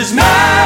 His name.